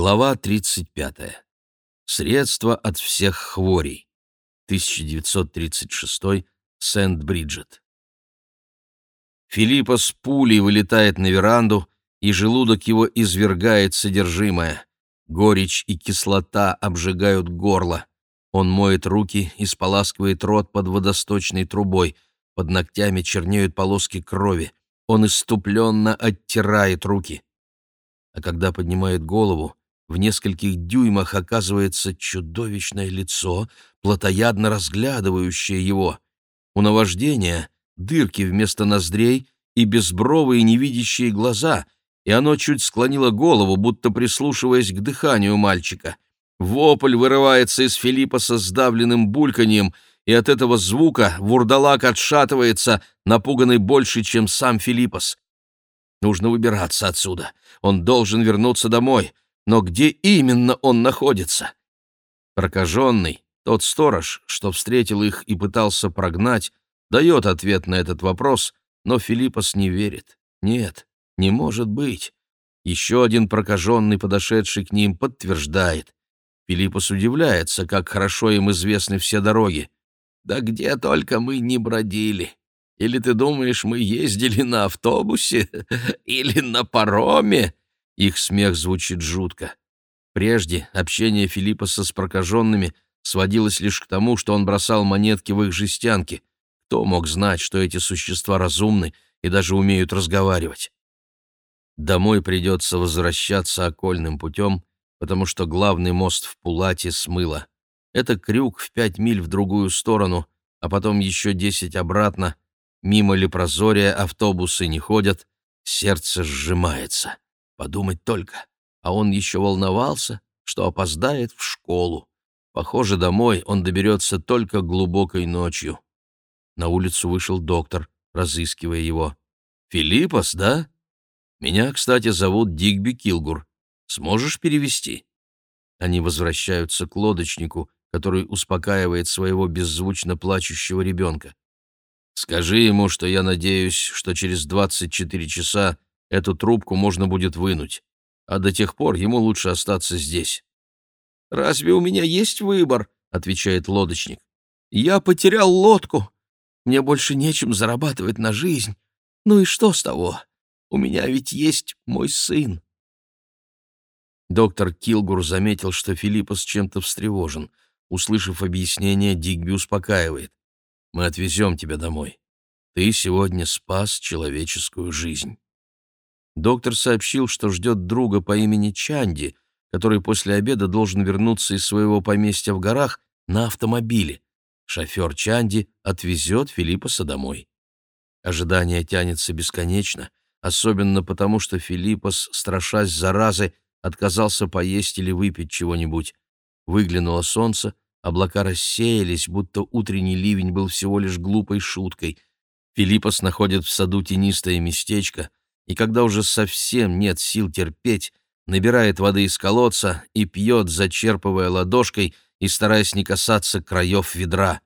Глава 35. Средства от всех хворей. 1936. Сент-Бриджет. Филиппа с пулей вылетает на веранду, и желудок его извергает содержимое. Горечь и кислота обжигают горло. Он моет руки и споласкивает рот под водосточной трубой. Под ногтями чернеют полоски крови. Он иступленно оттирает руки. А когда поднимает голову, в нескольких дюймах оказывается чудовищное лицо, плотоядно разглядывающее его. У наваждения дырки вместо ноздрей и безбровые невидящие глаза, и оно чуть склонило голову, будто прислушиваясь к дыханию мальчика. Вопль вырывается из Филиппа со сдавленным бульканьем, и от этого звука вурдалак отшатывается, напуганный больше, чем сам Филиппос. Нужно выбираться отсюда. Он должен вернуться домой. Но где именно он находится? Прокаженный, тот сторож, что встретил их и пытался прогнать, дает ответ на этот вопрос, но Филиппос не верит. Нет, не может быть. Еще один прокаженный, подошедший к ним, подтверждает. Филиппос удивляется, как хорошо им известны все дороги. «Да где только мы не бродили! Или ты думаешь, мы ездили на автобусе? Или на пароме?» Их смех звучит жутко. Прежде общение Филиппоса с прокаженными сводилось лишь к тому, что он бросал монетки в их жестянки. Кто мог знать, что эти существа разумны и даже умеют разговаривать? Домой придется возвращаться окольным путем, потому что главный мост в Пулате смыло. Это крюк в пять миль в другую сторону, а потом еще десять обратно. Мимо Лепрозория автобусы не ходят, сердце сжимается. Подумать только, а он еще волновался, что опоздает в школу. Похоже, домой он доберется только глубокой ночью. На улицу вышел доктор, разыскивая его. «Филиппос, да? Меня, кстати, зовут Дигби Килгур. Сможешь перевести?» Они возвращаются к лодочнику, который успокаивает своего беззвучно плачущего ребенка. «Скажи ему, что я надеюсь, что через 24 часа Эту трубку можно будет вынуть, а до тех пор ему лучше остаться здесь. «Разве у меня есть выбор?» — отвечает лодочник. «Я потерял лодку. Мне больше нечем зарабатывать на жизнь. Ну и что с того? У меня ведь есть мой сын». Доктор Килгур заметил, что Филиппос чем-то встревожен. Услышав объяснение, Дигби успокаивает. «Мы отвезем тебя домой. Ты сегодня спас человеческую жизнь». Доктор сообщил, что ждет друга по имени Чанди, который после обеда должен вернуться из своего поместья в горах на автомобиле. Шофер Чанди отвезет Филиппоса домой. Ожидание тянется бесконечно, особенно потому, что Филиппос, страшась заразы, отказался поесть или выпить чего-нибудь. Выглянуло солнце, облака рассеялись, будто утренний ливень был всего лишь глупой шуткой. Филиппос находит в саду тенистое местечко, и когда уже совсем нет сил терпеть, набирает воды из колодца и пьет, зачерпывая ладошкой и стараясь не касаться краев ведра.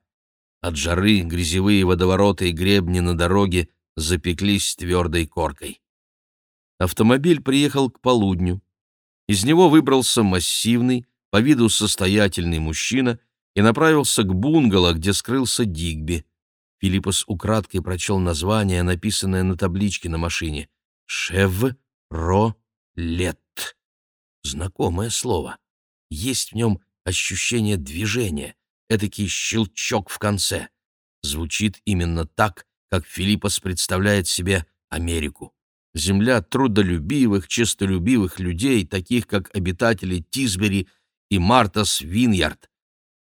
От жары грязевые водовороты и гребни на дороге запеклись твердой коркой. Автомобиль приехал к полудню. Из него выбрался массивный, по виду состоятельный мужчина и направился к бунгало, где скрылся Дигби. Филиппос украдкой прочел название, написанное на табличке на машине. «Шевролет». Знакомое слово. Есть в нем ощущение движения, этакий щелчок в конце. Звучит именно так, как Филиппос представляет себе Америку. Земля трудолюбивых, честолюбивых людей, таких как обитатели Тисбери и Мартас Виньярд.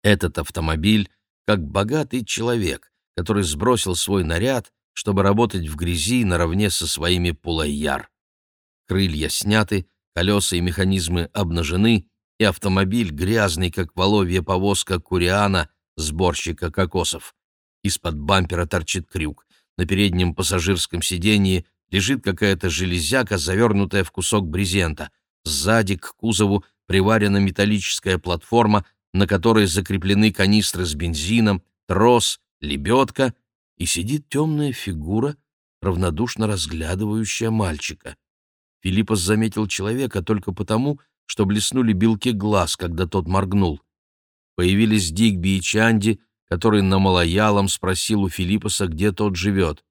Этот автомобиль как богатый человек, который сбросил свой наряд чтобы работать в грязи наравне со своими пулайяр. Крылья сняты, колеса и механизмы обнажены, и автомобиль грязный, как воловья повозка Куриана, сборщика кокосов. Из-под бампера торчит крюк. На переднем пассажирском сиденье лежит какая-то железяка, завернутая в кусок брезента. Сзади к кузову приварена металлическая платформа, на которой закреплены канистры с бензином, трос, лебедка и сидит темная фигура, равнодушно разглядывающая мальчика. Филиппос заметил человека только потому, что блеснули белки глаз, когда тот моргнул. Появились Дигби и Чанди, который на малоялом спросил у Филиппоса, где тот живет.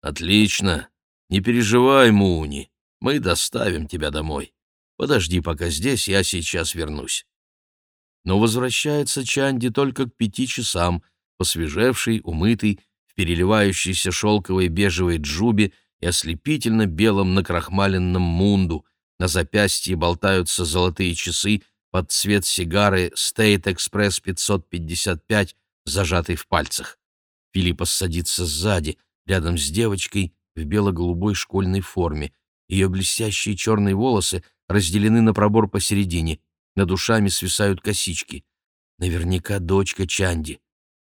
«Отлично. Не переживай, Муни. Мы доставим тебя домой. Подожди пока здесь, я сейчас вернусь». Но возвращается Чанди только к пяти часам, посвежевший, умытый, переливающейся шелковой бежевой джубе и ослепительно белом накрахмаленном мунду. На запястье болтаются золотые часы под цвет сигары State Express 555, зажатый в пальцах. Филиппос садится сзади, рядом с девочкой в бело-голубой школьной форме. Ее блестящие черные волосы разделены на пробор посередине. Над ушами свисают косички. Наверняка дочка Чанди.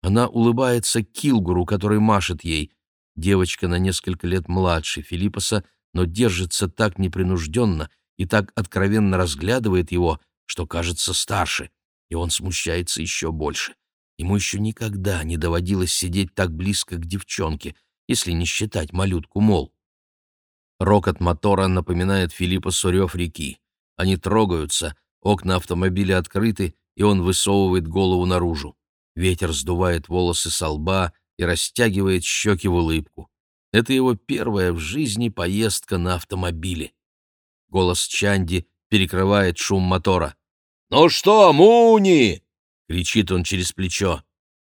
Она улыбается Килгуру, который машет ей. Девочка на несколько лет младше Филиппоса, но держится так непринужденно и так откровенно разглядывает его, что кажется старше, и он смущается еще больше. Ему еще никогда не доводилось сидеть так близко к девчонке, если не считать малютку Мол. Рокот мотора напоминает Филиппа сурев реки. Они трогаются, окна автомобиля открыты, и он высовывает голову наружу. Ветер сдувает волосы со лба и растягивает щеки в улыбку. Это его первая в жизни поездка на автомобиле. Голос Чанди перекрывает шум мотора. «Ну что, Муни?» — кричит он через плечо.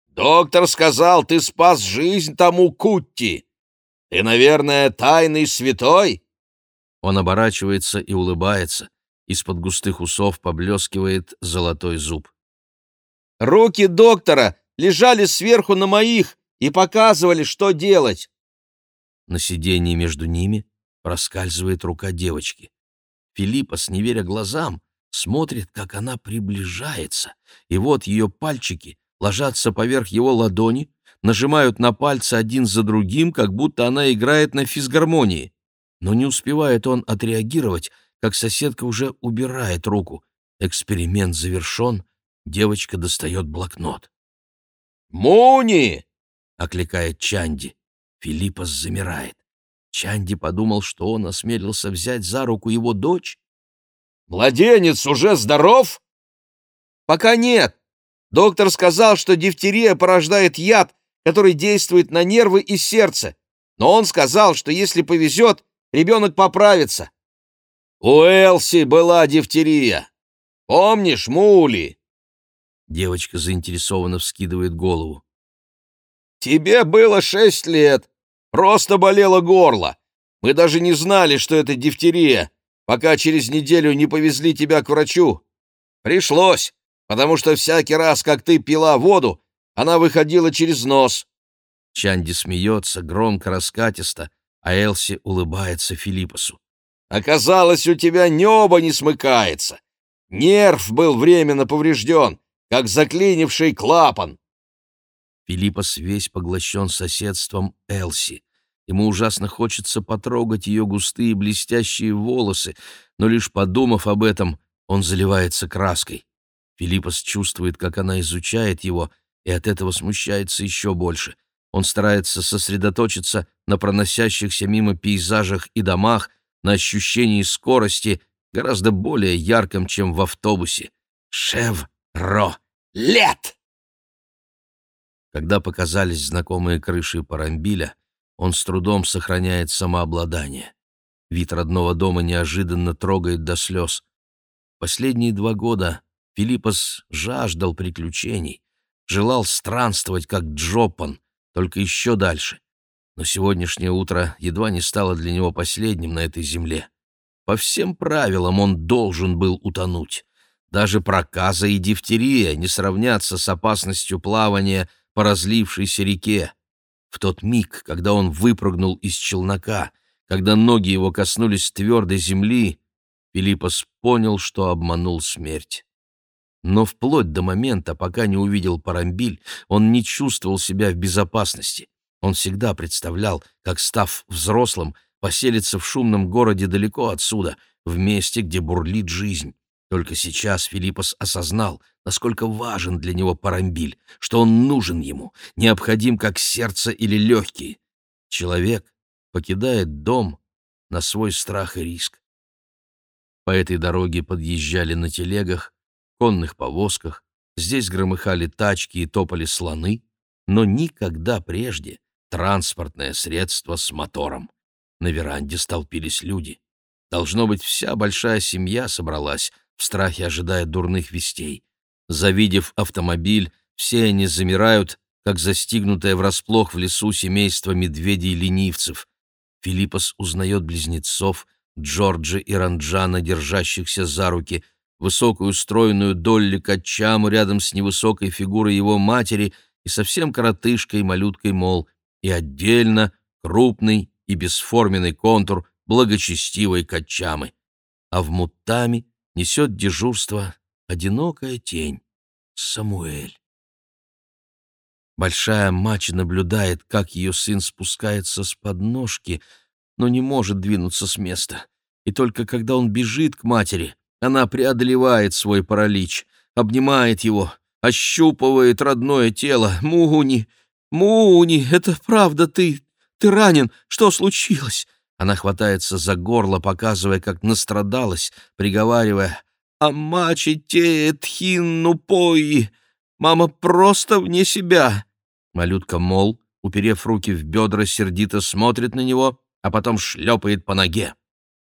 «Доктор сказал, ты спас жизнь тому Кутти. Ты, наверное, тайный святой?» Он оборачивается и улыбается. Из-под густых усов поблескивает золотой зуб. «Руки доктора лежали сверху на моих и показывали, что делать!» На сиденье между ними проскальзывает рука девочки. Филиппос, не веря глазам, смотрит, как она приближается, и вот ее пальчики ложатся поверх его ладони, нажимают на пальцы один за другим, как будто она играет на физгармонии. Но не успевает он отреагировать, как соседка уже убирает руку. Эксперимент завершен, девочка достает блокнот. «Муни!» — окликает Чанди. Филиппос замирает. Чанди подумал, что он осмелился взять за руку его дочь. «Младенец уже здоров?» «Пока нет. Доктор сказал, что дифтерия порождает яд, который действует на нервы и сердце. Но он сказал, что если повезет, ребенок поправится. У Элси была дифтерия. Помнишь, Мули?» Девочка заинтересованно вскидывает голову. «Тебе было шесть лет. Просто болело горло. Мы даже не знали, что это дифтерия, пока через неделю не повезли тебя к врачу. Пришлось, потому что всякий раз, как ты пила воду, она выходила через нос». Чанди смеется, громко, раскатисто, а Элси улыбается Филиппосу. «Оказалось, у тебя небо не смыкается. Нерв был временно поврежден, как заклинивший клапан. Филиппос весь поглощен соседством Элси. Ему ужасно хочется потрогать ее густые блестящие волосы, но лишь подумав об этом, он заливается краской. Филиппос чувствует, как она изучает его, и от этого смущается еще больше. Он старается сосредоточиться на проносящихся мимо пейзажах и домах, на ощущении скорости, гораздо более ярком, чем в автобусе. Шев-ро-лет! Когда показались знакомые крыши Парамбиля, он с трудом сохраняет самообладание. Вид родного дома неожиданно трогает до слез. Последние два года Филиппос жаждал приключений, желал странствовать, как Джопан, только еще дальше. Но сегодняшнее утро едва не стало для него последним на этой земле. По всем правилам он должен был утонуть. Даже проказа и дифтерия не сравнятся с опасностью плавания — по разлившейся реке. В тот миг, когда он выпрыгнул из челнока, когда ноги его коснулись твердой земли, Филиппос понял, что обманул смерть. Но вплоть до момента, пока не увидел Парамбиль, он не чувствовал себя в безопасности. Он всегда представлял, как, став взрослым, поселится в шумном городе далеко отсюда, в месте, где бурлит жизнь. Только сейчас Филиппос осознал, насколько важен для него Парамбиль, что он нужен ему, необходим как сердце или легкие. Человек покидает дом на свой страх и риск. По этой дороге подъезжали на телегах, конных повозках, здесь громыхали тачки и топали слоны, но никогда прежде транспортное средство с мотором. На веранде столпились люди. Должно быть, вся большая семья собралась, в страхе ожидая дурных вестей. Завидев автомобиль, все они замирают, как застигнутое врасплох в лесу семейство медведей-ленивцев. Филиппос узнает близнецов, Джорджа и Ранджана, держащихся за руки, высокую стройную Долли Качаму рядом с невысокой фигурой его матери и совсем коротышкой малюткой Мол, и отдельно крупный и бесформенный контур благочестивой Качамы. А в Мутами несет дежурство одинокая тень — Самуэль. Большая мать наблюдает, как ее сын спускается с подножки, но не может двинуться с места. И только когда он бежит к матери, она преодолевает свой паралич, обнимает его, ощупывает родное тело. «Муни! Муни! Это правда ты! Ты ранен! Что случилось?» Она хватается за горло, показывая, как настрадалась, приговаривая «Амачи те тхинну пои! Мама просто вне себя!» Малютка Мол, уперев руки в бедра, сердито смотрит на него, а потом шлепает по ноге.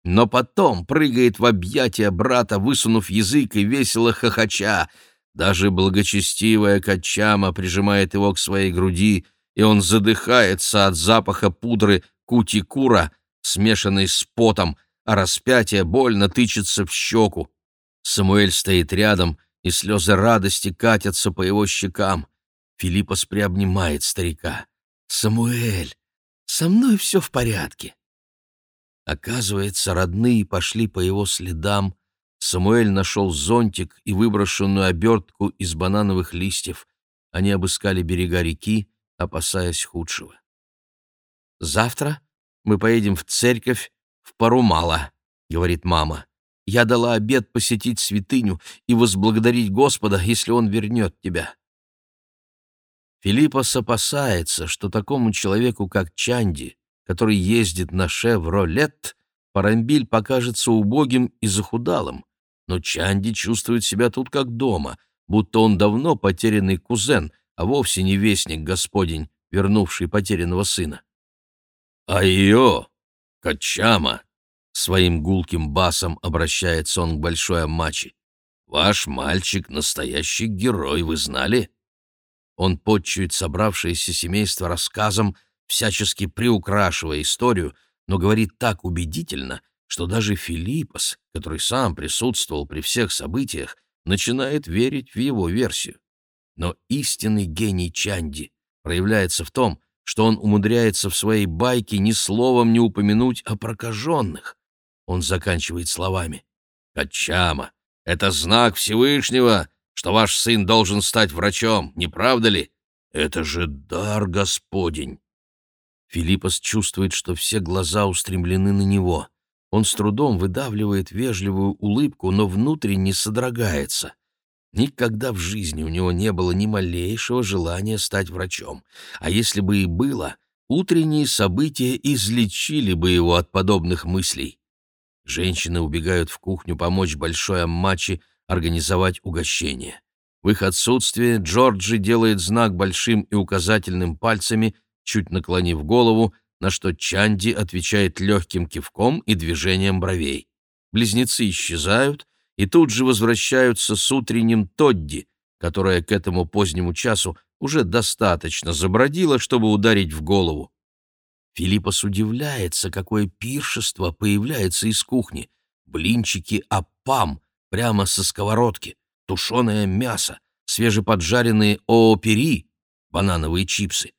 Но потом прыгает в объятия брата, высунув язык и весело хохоча. Даже благочестивая Качама прижимает его к своей груди, и он задыхается от запаха пудры кутикура, смешанной с потом, а распятие больно тычется в щеку. Самуэль стоит рядом, и слезы радости катятся по его щекам. Филиппос приобнимает старика. «Самуэль, со мной все в порядке». Оказывается, родные пошли по его следам. Самуэль нашел зонтик и выброшенную обертку из банановых листьев. Они обыскали берега реки, опасаясь худшего. «Завтра мы поедем в церковь в Парумала», — говорит мама. «Я дала обед посетить святыню и возблагодарить Господа, если Он вернет тебя». Филиппос опасается, что такому человеку, как Чанди, который ездит на «Шевролет», Парамбиль покажется убогим и захудалым, но Чанди чувствует себя тут как дома, будто он давно потерянный кузен, а вовсе не вестник Господень, вернувший потерянного сына. «Айо! Качама!» — своим гулким басом обращается он к большой Амачи. «Ваш мальчик — настоящий герой, вы знали?» Он подчует собравшееся семейство рассказом, всячески приукрашивая историю, но говорит так убедительно, что даже Филиппос, который сам присутствовал при всех событиях, начинает верить в его версию. Но истинный гений Чанди проявляется в том, что он умудряется в своей байке ни словом не упомянуть о прокаженных. Он заканчивает словами. «Качама, это знак Всевышнего, что ваш сын должен стать врачом, не правда ли? Это же дар Господень!» Филиппос чувствует, что все глаза устремлены на него. Он с трудом выдавливает вежливую улыбку, но внутренне содрогается. Никогда в жизни у него не было ни малейшего желания стать врачом. А если бы и было, утренние события излечили бы его от подобных мыслей. Женщины убегают в кухню помочь большой аммачи организовать угощение. В их отсутствие Джорджи делает знак большим и указательным пальцами, чуть наклонив голову, на что Чанди отвечает легким кивком и движением бровей. Близнецы исчезают, и тут же возвращаются с утренним Тодди, которая к этому позднему часу уже достаточно забродила, чтобы ударить в голову. Филиппос удивляется, какое пиршество появляется из кухни. Блинчики апам прямо со сковородки, тушеное мясо, свежеподжаренные оопери, банановые чипсы,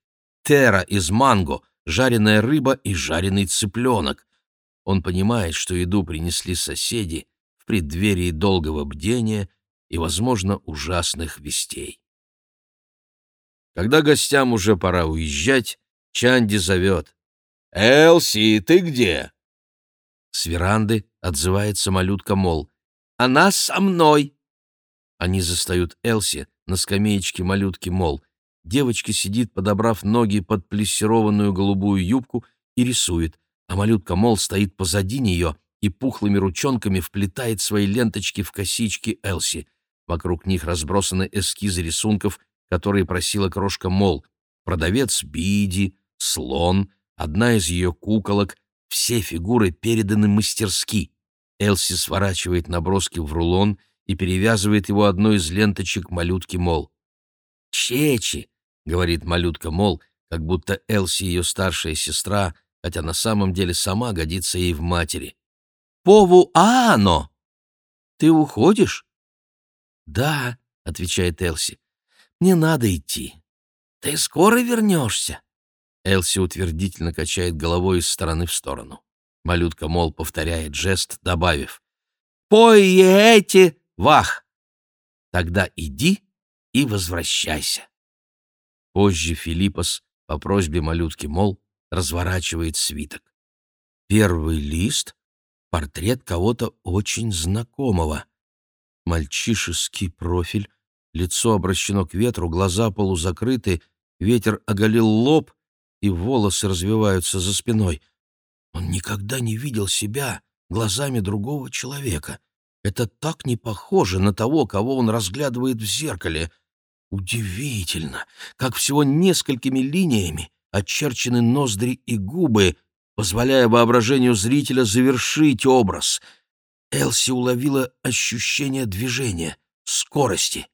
тера из манго, жареная рыба и жареный цыпленок. Он понимает, что еду принесли соседи, в преддверии долгого бдения и, возможно, ужасных вестей. Когда гостям уже пора уезжать, Чанди зовет. «Элси, ты где?» С веранды отзывается малютка Мол. «Она со мной!» Они застают Элси на скамеечке малютки Мол. Девочка сидит, подобрав ноги под плессированную голубую юбку и рисует, а малютка Мол стоит позади нее и пухлыми ручонками вплетает свои ленточки в косички Элси. Вокруг них разбросаны эскизы рисунков, которые просила крошка Мол. Продавец Биди, слон, одна из ее куколок. Все фигуры переданы мастерски. Элси сворачивает наброски в рулон и перевязывает его одной из ленточек малютки Мол. «Чечи!» — говорит малютка Мол, как будто Элси ее старшая сестра, хотя на самом деле сама годится ей в матери. «Пову Аано!» «Ты уходишь?» «Да», — отвечает Элси. «Мне надо идти». «Ты скоро вернешься?» Элси утвердительно качает головой из стороны в сторону. Малютка, мол, повторяет жест, добавив «Поете, вах!» «Тогда иди и возвращайся». Позже Филиппос по просьбе малютки, мол, разворачивает свиток. Первый лист — портрет кого-то очень знакомого. Мальчишеский профиль, лицо обращено к ветру, глаза полузакрыты, ветер оголил лоб, и волосы развиваются за спиной. Он никогда не видел себя глазами другого человека. Это так не похоже на того, кого он разглядывает в зеркале. Удивительно, как всего несколькими линиями очерчены ноздри и губы, позволяя воображению зрителя завершить образ. Элси уловила ощущение движения, скорости.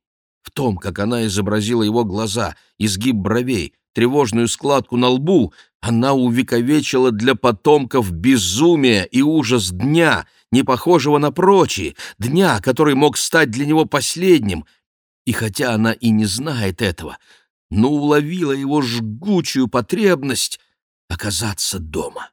В том, как она изобразила его глаза, изгиб бровей, тревожную складку на лбу, она увековечила для потомков безумие и ужас дня, не похожего на прочие, дня, который мог стать для него последним. И хотя она и не знает этого, но уловила его жгучую потребность оказаться дома.